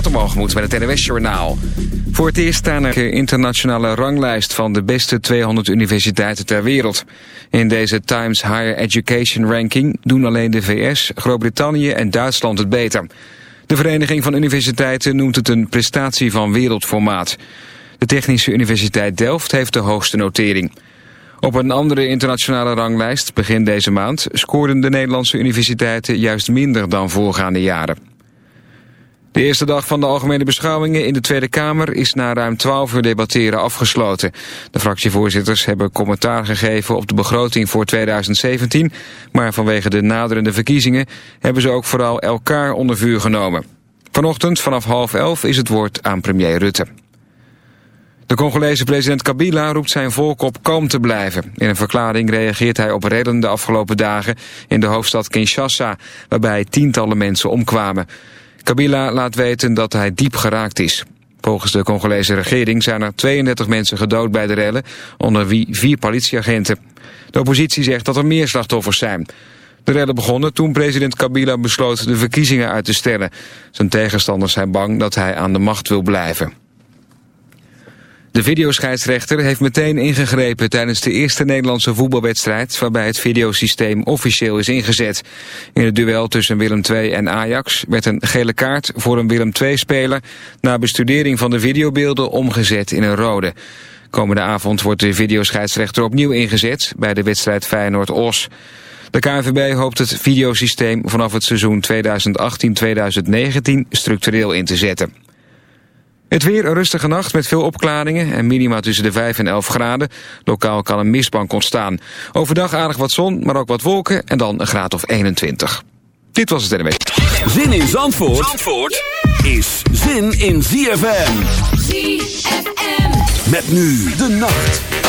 Watermalgemoed met het NWS Journaal. Voor het eerst staan er internationale ranglijst van de beste 200 universiteiten ter wereld. In deze Times Higher Education Ranking doen alleen de VS, Groot-Brittannië en Duitsland het beter. De Vereniging van Universiteiten noemt het een prestatie van wereldformaat. De Technische Universiteit Delft heeft de hoogste notering. Op een andere internationale ranglijst, begin deze maand, scoorden de Nederlandse universiteiten juist minder dan voorgaande jaren. De eerste dag van de algemene beschouwingen in de Tweede Kamer is na ruim 12 uur debatteren afgesloten. De fractievoorzitters hebben commentaar gegeven op de begroting voor 2017, maar vanwege de naderende verkiezingen hebben ze ook vooral elkaar onder vuur genomen. Vanochtend vanaf half elf is het woord aan premier Rutte. De Congolese president Kabila roept zijn volk op kalm te blijven. In een verklaring reageert hij op redden de afgelopen dagen in de hoofdstad Kinshasa, waarbij tientallen mensen omkwamen. Kabila laat weten dat hij diep geraakt is. Volgens de Congolese regering zijn er 32 mensen gedood bij de rellen, onder wie vier politieagenten. De oppositie zegt dat er meer slachtoffers zijn. De rellen begonnen toen president Kabila besloot de verkiezingen uit te stellen. Zijn tegenstanders zijn bang dat hij aan de macht wil blijven. De videoscheidsrechter heeft meteen ingegrepen tijdens de eerste Nederlandse voetbalwedstrijd waarbij het videosysteem officieel is ingezet. In het duel tussen Willem II en Ajax werd een gele kaart voor een Willem II-speler na bestudering van de videobeelden omgezet in een rode. Komende avond wordt de videoscheidsrechter opnieuw ingezet bij de wedstrijd Feyenoord-Os. De KNVB hoopt het videosysteem vanaf het seizoen 2018-2019 structureel in te zetten. Het weer een rustige nacht met veel opklaringen en minima tussen de 5 en 11 graden. Lokaal kan een mistbank ontstaan. Overdag aardig wat zon, maar ook wat wolken en dan een graad of 21. Dit was het NW. Zin in Zandvoort, Zandvoort is zin in ZFM. ZFM. Met nu de nacht.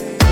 Yeah.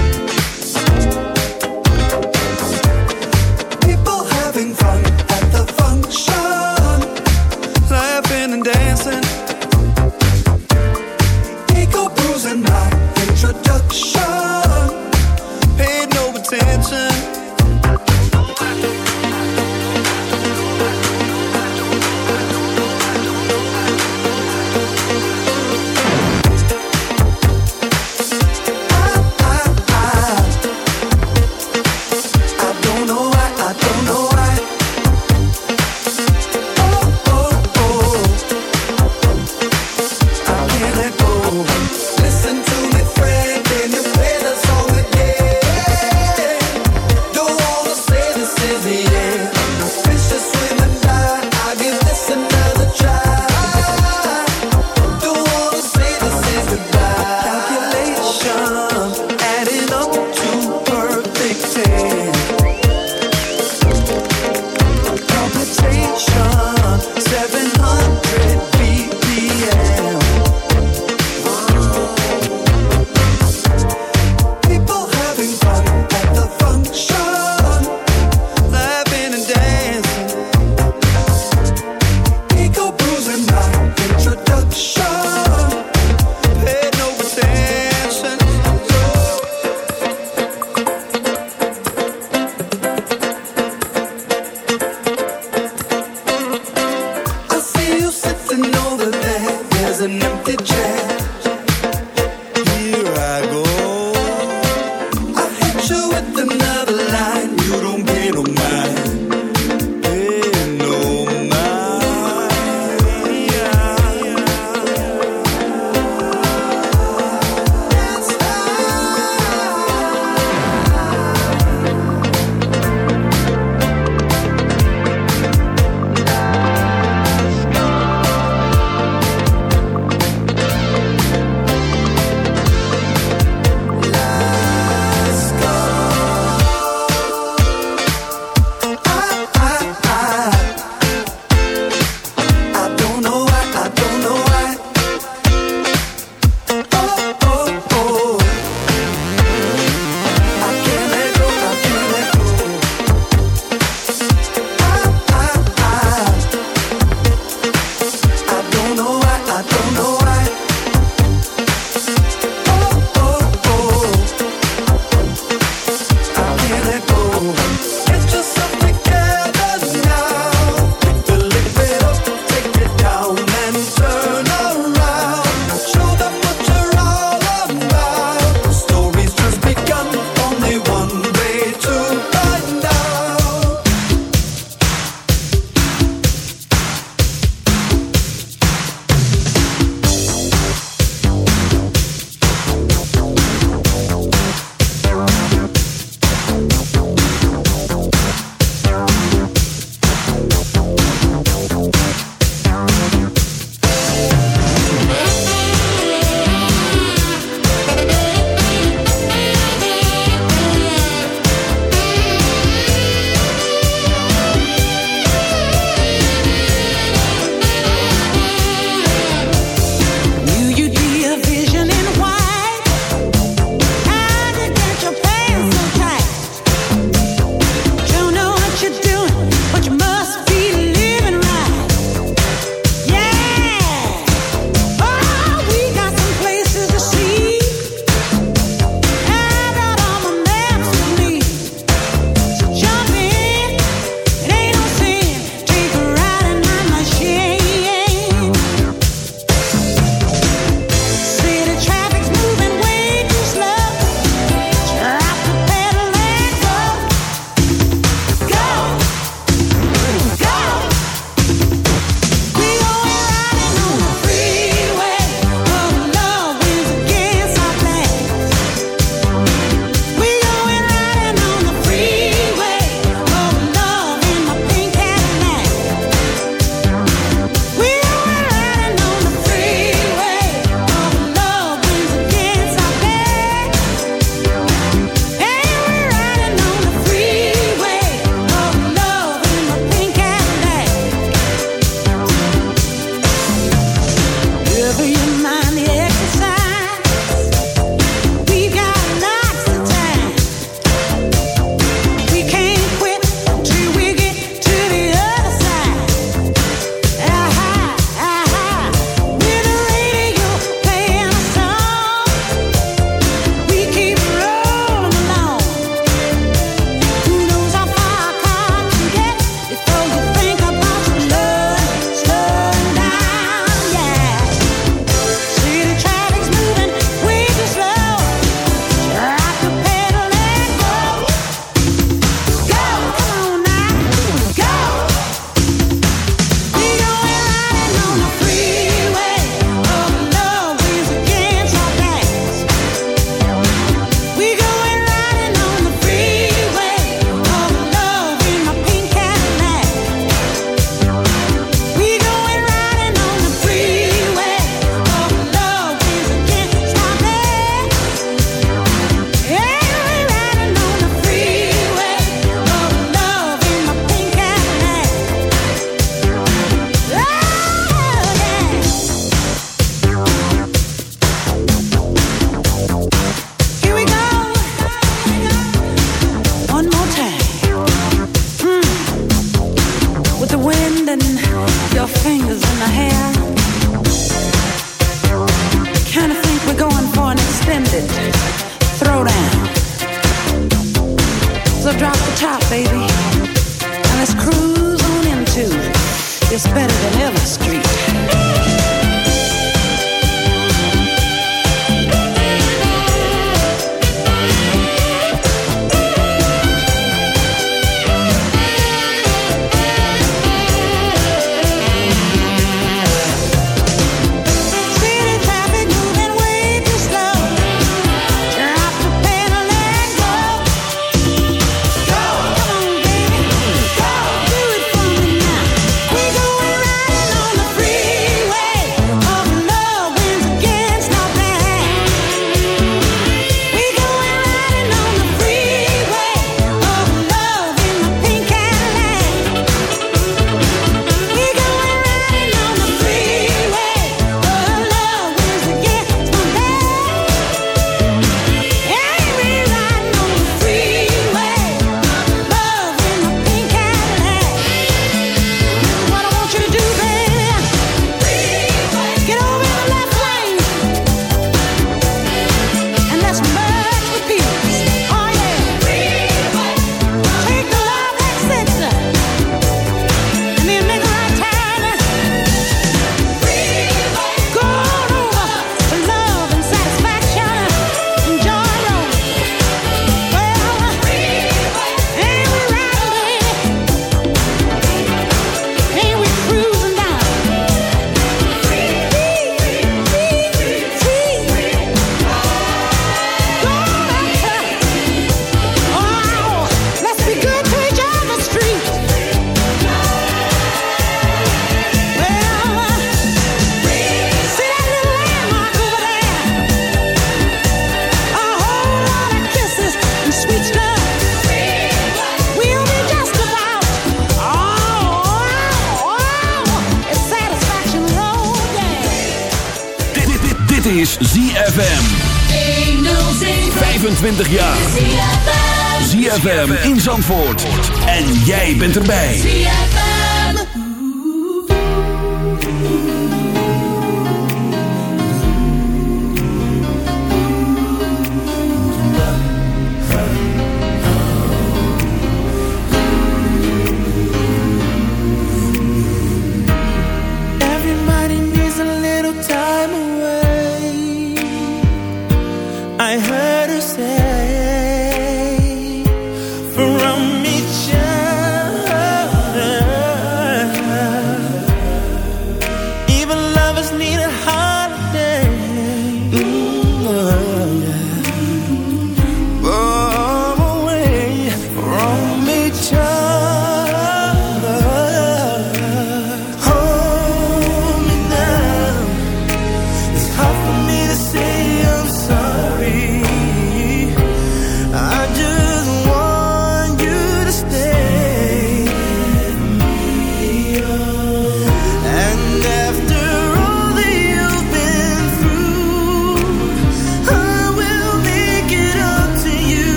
ZFM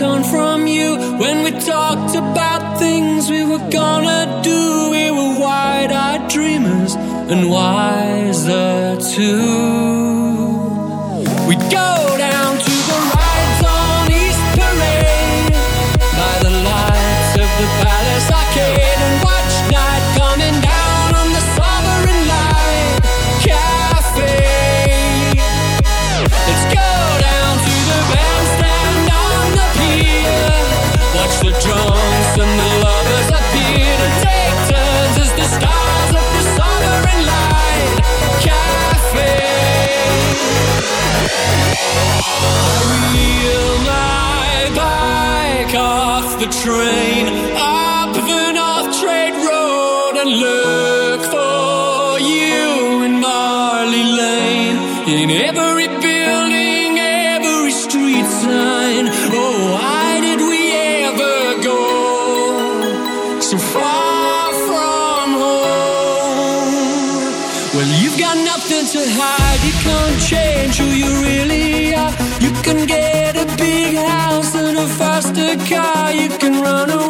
torn from car, you can run away.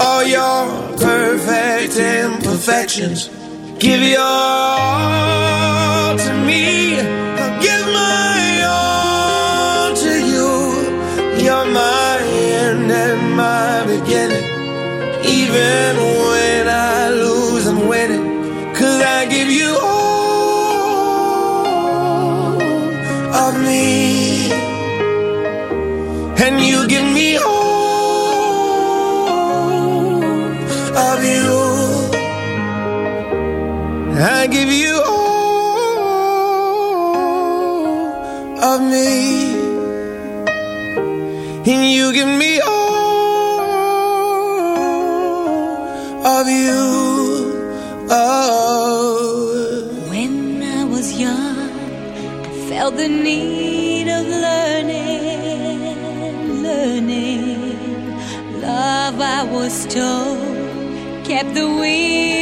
all your perfect imperfections. Give your all to me. I'll give my all to you. You're my end and my beginning. Even when I lose, I'm winning. Cause I give you all of me. And you give me I give you all of me, and you give me all of you. Oh. When I was young, I felt the need of learning, learning. Love, I was told, kept the wheel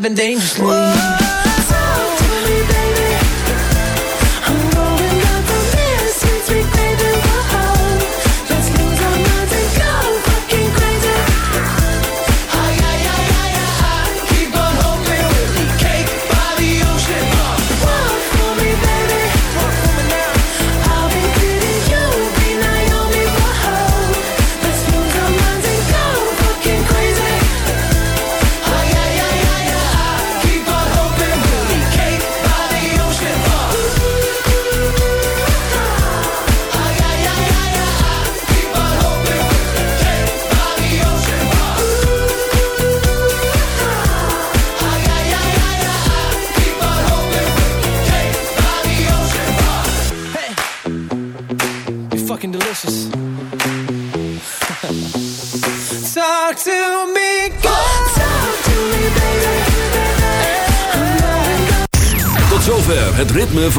been dangerously.